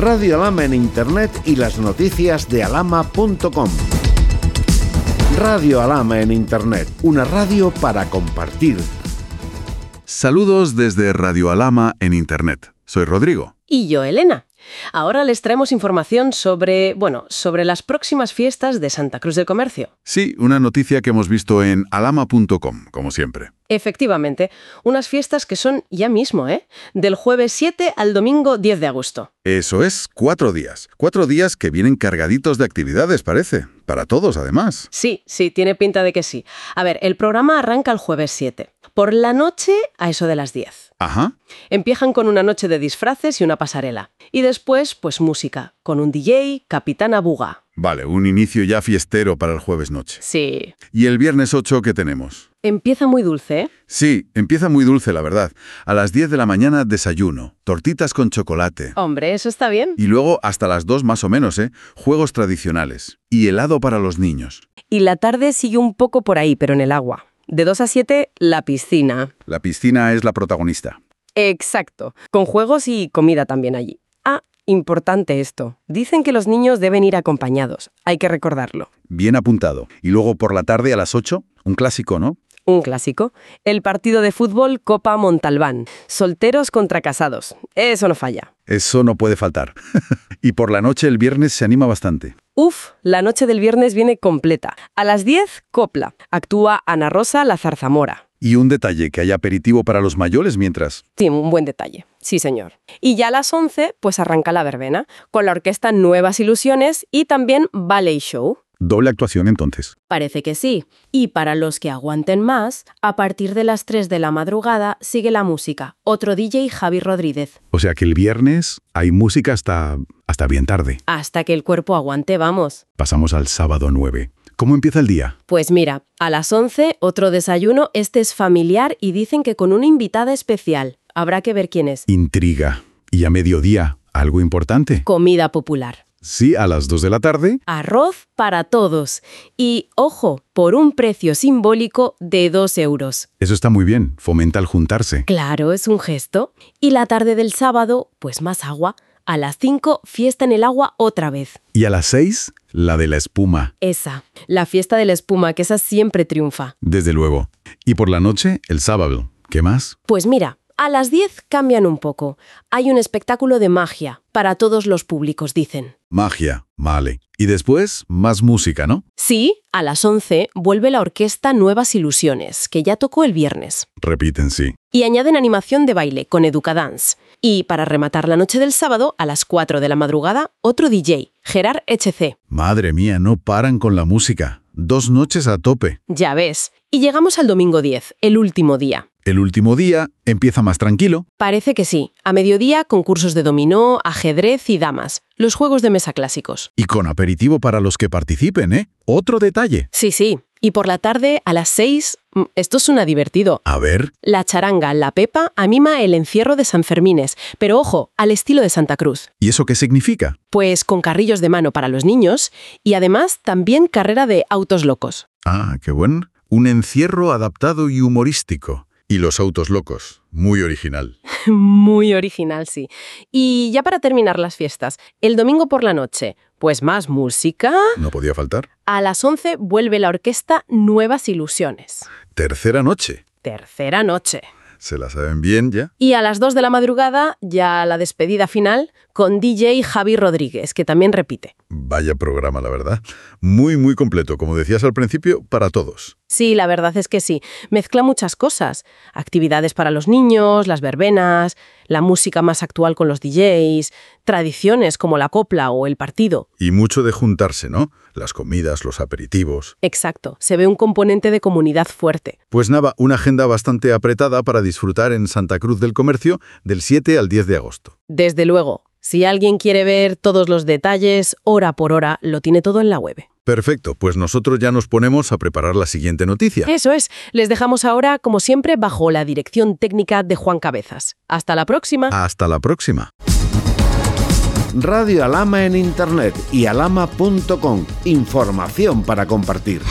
Radio Alama en Internet y las noticias de alama.com. Radio Alama en Internet, una radio para compartir. Saludos desde Radio Alama en Internet. Soy Rodrigo. Y yo, Elena. Ahora les traemos información sobre, bueno, sobre las próximas fiestas de Santa Cruz del Comercio. Sí, una noticia que hemos visto en alama.com, como siempre. Efectivamente, unas fiestas que son ya mismo, ¿eh? Del jueves 7 al domingo 10 de agosto. Eso es, cuatro días. Cuatro días que vienen cargaditos de actividades, parece. Para todos, además. Sí, sí, tiene pinta de que sí. A ver, el programa arranca el jueves 7. Por la noche a eso de las 10. Ajá. Empiezan con una noche de disfraces y una pasarela. Y después, pues música, con un DJ, Capitana Buga. Vale, un inicio ya fiestero para el jueves noche. Sí. ¿Y el viernes 8 qué tenemos? Empieza muy dulce, ¿eh? Sí, empieza muy dulce, la verdad. A las 10 de la mañana desayuno, tortitas con chocolate. Hombre, eso está bien. Y luego hasta las 2 más o menos, ¿eh? Juegos tradicionales. Y helado para los niños. Y la tarde sigue un poco por ahí, pero en el agua. De 2 a 7, la piscina. La piscina es la protagonista. Exacto. Con juegos y comida también allí. Ah, importante esto. Dicen que los niños deben ir acompañados. Hay que recordarlo. Bien apuntado. Y luego por la tarde a las 8, un clásico, ¿no? Un clásico. El partido de fútbol Copa Montalbán. Solteros contra casados. Eso no falla. Eso no puede faltar. y por la noche el viernes se anima bastante. Uf, la noche del viernes viene completa. A las 10, copla. Actúa Ana Rosa La Zarzamora. Y un detalle, que hay aperitivo para los mayores mientras. Sí, un buen detalle. Sí, señor. Y ya a las 11, pues arranca la verbena, con la orquesta Nuevas Ilusiones y también Ballet Show. Doble actuación entonces. Parece que sí. Y para los que aguanten más, a partir de las 3 de la madrugada sigue la música. Otro DJ Javi Rodríguez. O sea que el viernes hay música hasta, hasta bien tarde. Hasta que el cuerpo aguante, vamos. Pasamos al sábado 9. ¿Cómo empieza el día? Pues mira, a las 11 otro desayuno, este es familiar y dicen que con una invitada especial. Habrá que ver quién es. Intriga. Y a mediodía, algo importante. Comida popular. Sí, a las 2 de la tarde. Arroz para todos. Y, ojo, por un precio simbólico de 2 euros. Eso está muy bien, fomenta el juntarse. Claro, es un gesto. Y la tarde del sábado, pues más agua. A las 5, fiesta en el agua otra vez. Y a las 6, la de la espuma. Esa, la fiesta de la espuma, que esa siempre triunfa. Desde luego. Y por la noche, el sábado. ¿Qué más? Pues mira, a las 10 cambian un poco. Hay un espectáculo de magia, para todos los públicos, dicen. Magia, vale. Y después, más música, ¿no? Sí, a las 11 vuelve la orquesta Nuevas Ilusiones, que ya tocó el viernes. Repiten, sí. Y añaden animación de baile con Educadance. Y para rematar la noche del sábado, a las 4 de la madrugada, otro DJ, Gerard HC. Madre mía, no paran con la música. Dos noches a tope. Ya ves. Y llegamos al domingo 10, el último día. El último día empieza más tranquilo. Parece que sí. A mediodía, concursos de dominó, ajedrez y damas. Los juegos de mesa clásicos. Y con aperitivo para los que participen, ¿eh? Otro detalle. Sí, sí. Y por la tarde, a las 6, mm, esto suena divertido. A ver. La charanga, la pepa, anima el encierro de San Fermines, pero ojo, al estilo de Santa Cruz. ¿Y eso qué significa? Pues con carrillos de mano para los niños y además también carrera de autos locos. Ah, qué bueno. Un encierro adaptado y humorístico. Y los autos locos. Muy original. Muy original, sí. Y ya para terminar las fiestas, el domingo por la noche, pues más música. No podía faltar. A las 11 vuelve la orquesta Nuevas Ilusiones. Tercera noche. Tercera noche. ¿Se la saben bien ya? Y a las 2 de la madrugada, ya la despedida final, con DJ Javi Rodríguez, que también repite. Vaya programa, la verdad. Muy, muy completo, como decías al principio, para todos. Sí, la verdad es que sí. Mezcla muchas cosas. Actividades para los niños, las verbenas, la música más actual con los DJs, tradiciones como la copla o el partido. Y mucho de juntarse, ¿no? Las comidas, los aperitivos. Exacto. Se ve un componente de comunidad fuerte. Pues nada, una agenda bastante apretada para disfrutar en Santa Cruz del Comercio del 7 al 10 de agosto. Desde luego. Si alguien quiere ver todos los detalles, hora por hora, lo tiene todo en la web. Perfecto, pues nosotros ya nos ponemos a preparar la siguiente noticia. Eso es. Les dejamos ahora, como siempre, bajo la dirección técnica de Juan Cabezas. Hasta la próxima. Hasta la próxima. Radio Alama en Internet y alama.com. Información para compartir.